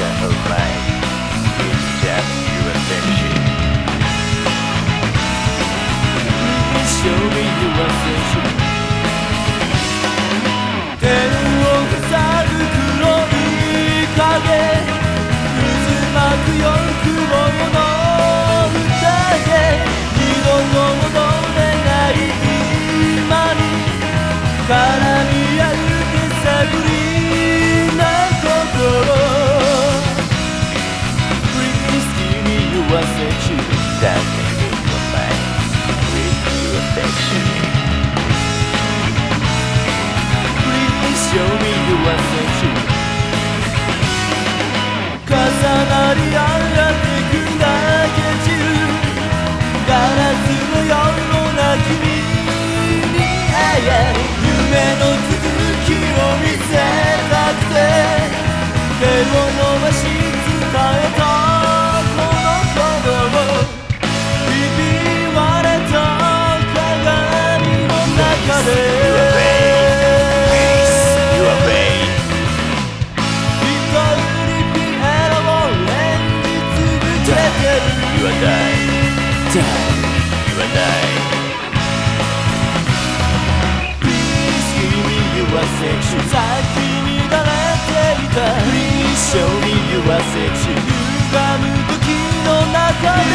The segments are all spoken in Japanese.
pleasure of mine. It's just your affection. Show me your affection 天を塞ぐ黒い影渦巻くよ雲の宴二度と戻れない今に絡み合う手探り your affection Dancing in your mind. With your affection. Please show me your affection 重なり合って砕け散るガラスのような君る You are dying. You are dying. Please give me your affection 咲き乱れていた Please show me your affection 歪む時の中で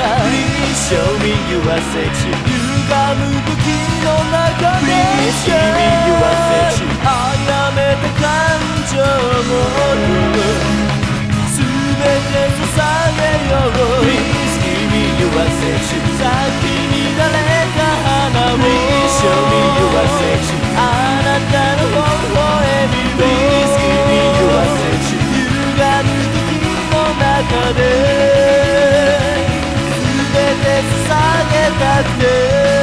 Please show me your affection 歪む時の中で Please give me your affection あやめた感情も全て捧げよう that day.